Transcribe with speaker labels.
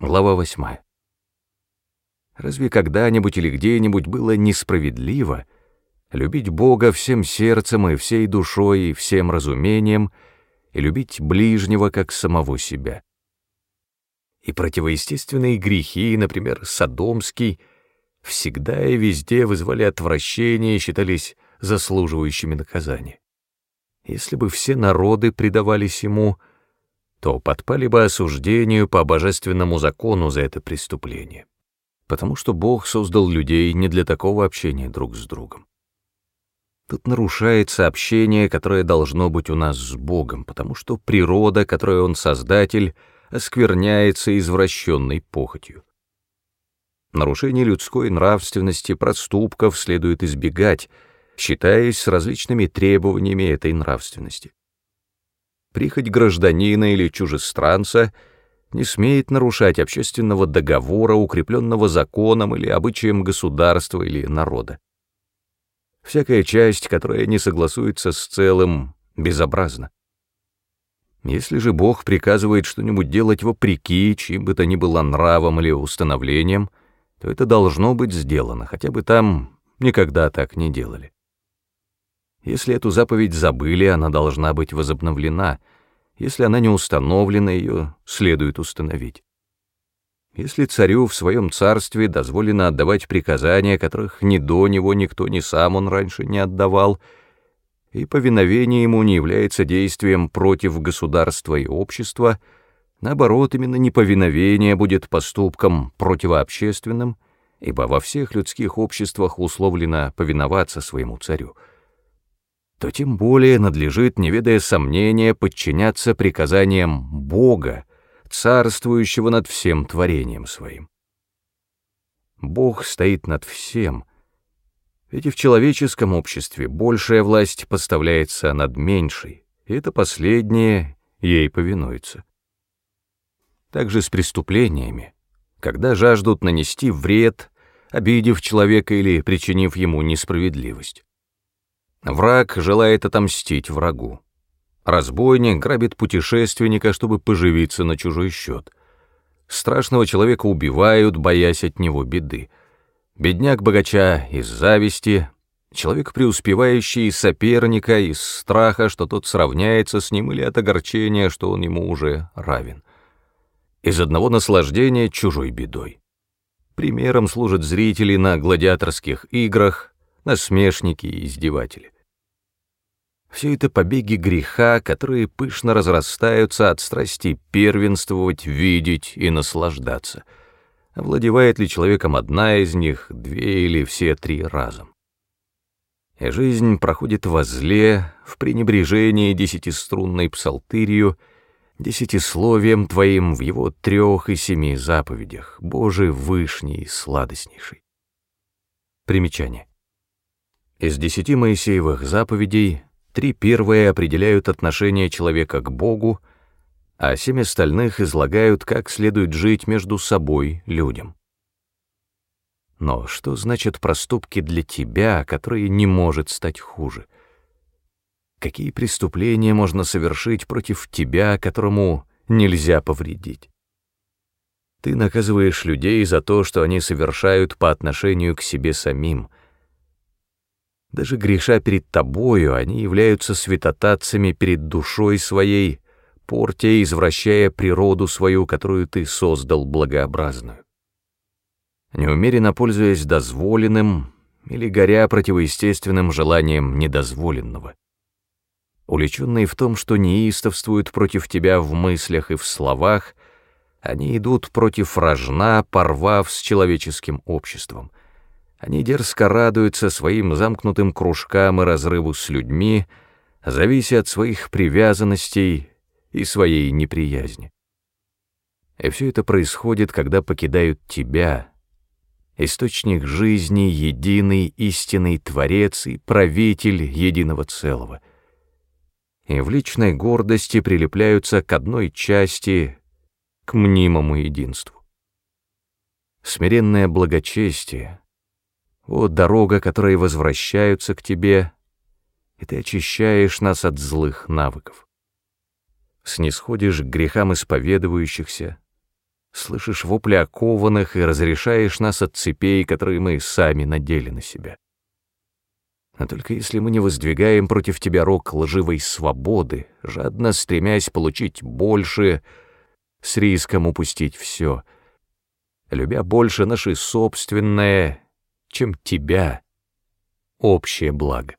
Speaker 1: Глава 8. Разве когда-нибудь или где-нибудь было несправедливо любить Бога всем сердцем и всей душой и всем разумением и любить ближнего как самого себя? И противоестественные грехи, например, Содомский, всегда и везде вызвали отвращение и считались заслуживающими наказания. Если бы все народы предавались ему, то подпали бы осуждению по божественному закону за это преступление, потому что Бог создал людей не для такого общения друг с другом. Тут нарушается общение, которое должно быть у нас с Богом, потому что природа, которой Он создатель, оскверняется извращенной похотью. Нарушение людской нравственности, проступков следует избегать, считаясь с различными требованиями этой нравственности прихоть гражданина или чужестранца не смеет нарушать общественного договора, укрепленного законом или обычаем государства или народа. Всякая часть, которая не согласуется с целым, безобразна. Если же Бог приказывает что-нибудь делать вопреки, чьим бы то ни было нравом или установлением, то это должно быть сделано, хотя бы там никогда так не делали. Если эту заповедь забыли, она должна быть возобновлена. Если она не установлена, ее следует установить. Если царю в своем царстве дозволено отдавать приказания, которых ни до него никто, ни сам он раньше не отдавал, и повиновение ему не является действием против государства и общества, наоборот, именно неповиновение будет поступком противообщественным, ибо во всех людских обществах условлено повиноваться своему царю — то тем более надлежит, не ведая сомнения, подчиняться приказаниям Бога, царствующего над всем творением своим. Бог стоит над всем, ведь и в человеческом обществе большая власть поставляется над меньшей, и это последнее ей повинуется. Также с преступлениями, когда жаждут нанести вред, обидев человека или причинив ему несправедливость. Враг желает отомстить врагу. Разбойник грабит путешественника, чтобы поживиться на чужой счет. Страшного человека убивают, боясь от него беды. Бедняк богача из зависти, человек преуспевающий из соперника, из страха, что тот сравняется с ним, или от огорчения, что он ему уже равен. Из одного наслаждения чужой бедой. Примером служат зрители на гладиаторских играх, насмешники и издеватели. Все это побеги греха, которые пышно разрастаются от страсти первенствовать, видеть и наслаждаться. Овладевает ли человеком одна из них, две или все три разом? И жизнь проходит во зле, в пренебрежении десятиструнной псалтырью, десятисловием твоим в его трех и семи заповедях, Боже вышний и сладостнейший. Примечание. Из десяти Моисеевых заповедей три первые определяют отношение человека к Богу, а семь остальных излагают, как следует жить между собой людям. Но что значит проступки для тебя, которые не может стать хуже? Какие преступления можно совершить против тебя, которому нельзя повредить? Ты наказываешь людей за то, что они совершают по отношению к себе самим — даже греша перед тобою, они являются святотатцами перед душой своей, портя и извращая природу свою, которую ты создал благообразную. Неумеренно пользуясь дозволенным или горя противоестественным желанием недозволенного. Уличенные в том, что неистовствуют против тебя в мыслях и в словах, они идут против рожна, порвав с человеческим обществом — они дерзко радуются своим замкнутым кружкам и разрыву с людьми, завися от своих привязанностей и своей неприязни. И все это происходит, когда покидают тебя, источник жизни, единый, истинный Творец и правитель единого целого. И в личной гордости прилепляются к одной части, к мнимому единству. Смиренное благочестие — о, дорога, которой возвращаются к тебе, и ты очищаешь нас от злых навыков. Снисходишь к грехам исповедующихся, слышишь вопли окованных и разрешаешь нас от цепей, которые мы сами надели на себя. Но только если мы не воздвигаем против тебя рог лживой свободы, жадно стремясь получить больше, с риском упустить все, любя больше наше собственное, чем тебя, общее благо.